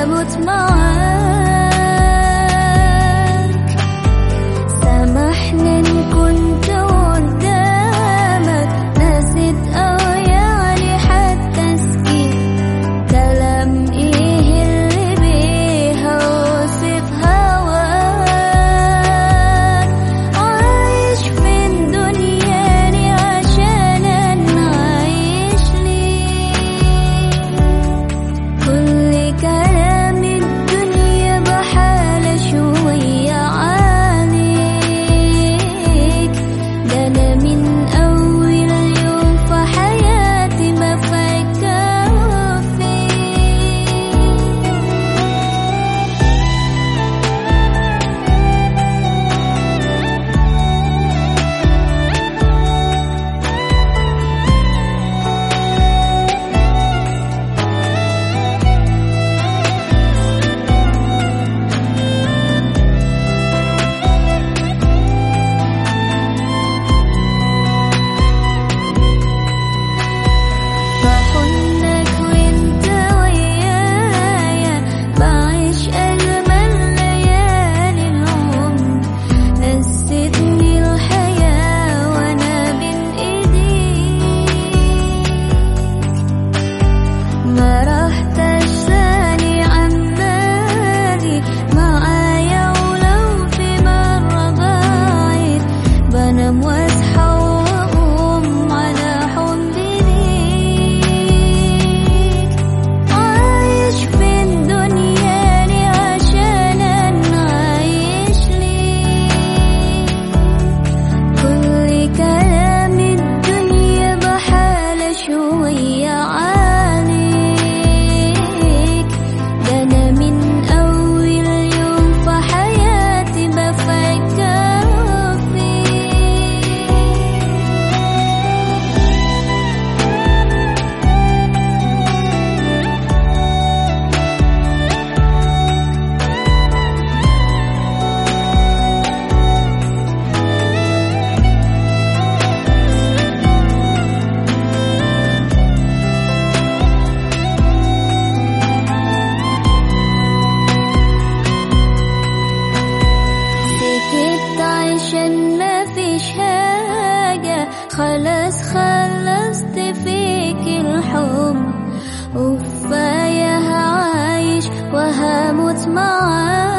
sebut maaf خلاص خلصت فيك الحب. وفايه هعايش وهموت معاك.